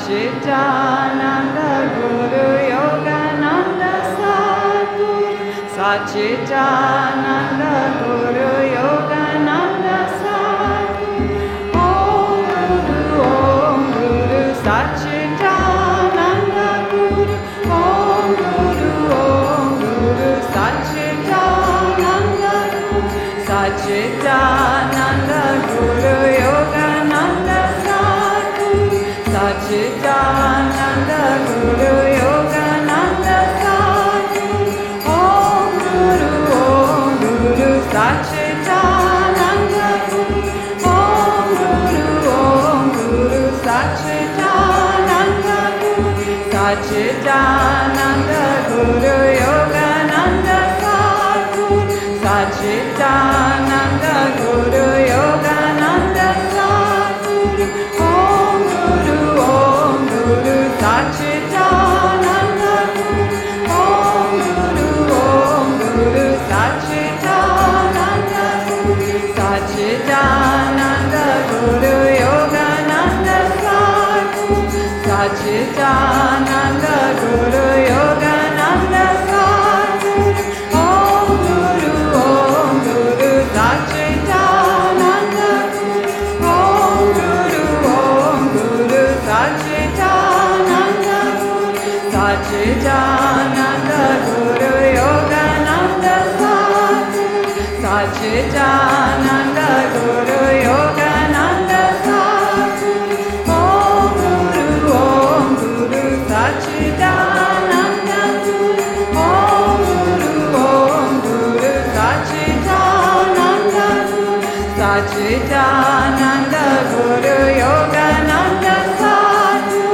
Satchitananda Guru Yogananda Sadguru Satchitananda Guru Yogananda Sadguru Om Guru Om Guru Satchitananda Guru. Om Guru Om Guru Satchitananda Guru. Satchitananda Guru Yogananda 지켜만 한다 부르여 Sitananda Guru. Ya. Sadananda Guru Yogananda Sadhu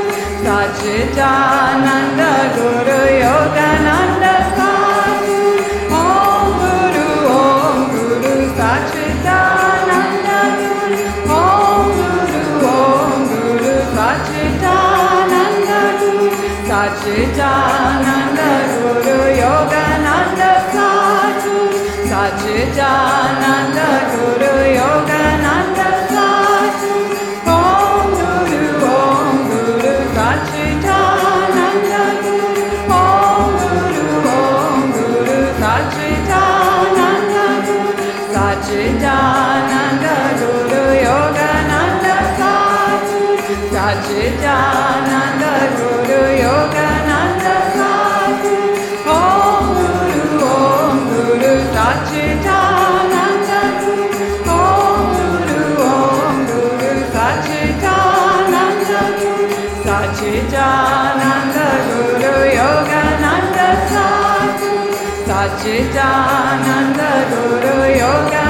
Sachidananda Guru Yogananda Sadhu Om Guru Om Guru Sachidananda Guru Om Guru Om Guru Sachidananda Guru Sachidananda Guru Yogananda Sadhu Sachidananda Guru Sachidananda Guru Yogananda Sadhu Om Guru Om Guru Sachidananda Guru Om Guru Om Guru Guru Sachidananda Guru Sadhu Sachidananda Guru Yogananda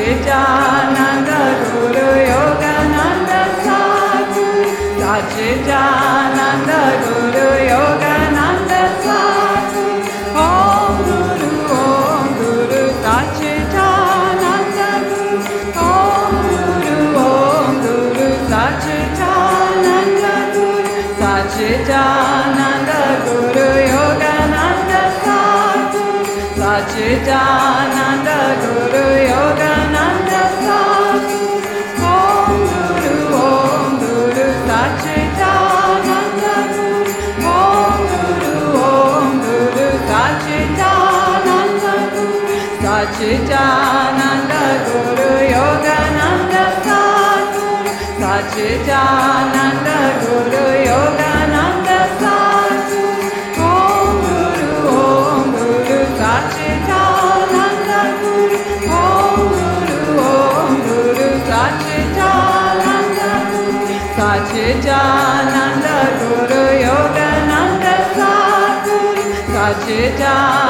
Satchitananda Guru Yogananda Sadhu Satchitananda Guru Sajjanananda Guru Yoga Nanda Sadhguru Sajjanananda Guru Yoga Nanda Sadhguru Sajjanananda Guru Yoga Saçı cananda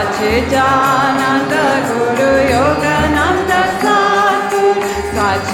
के जानोग नाम Kutch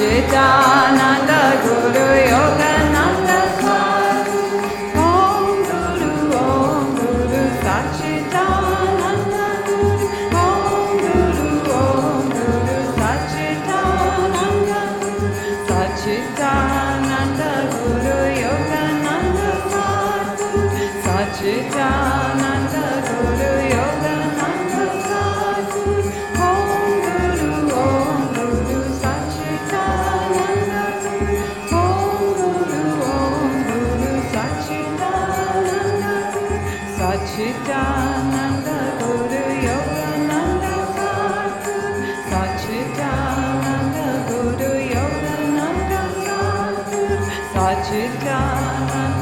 You've.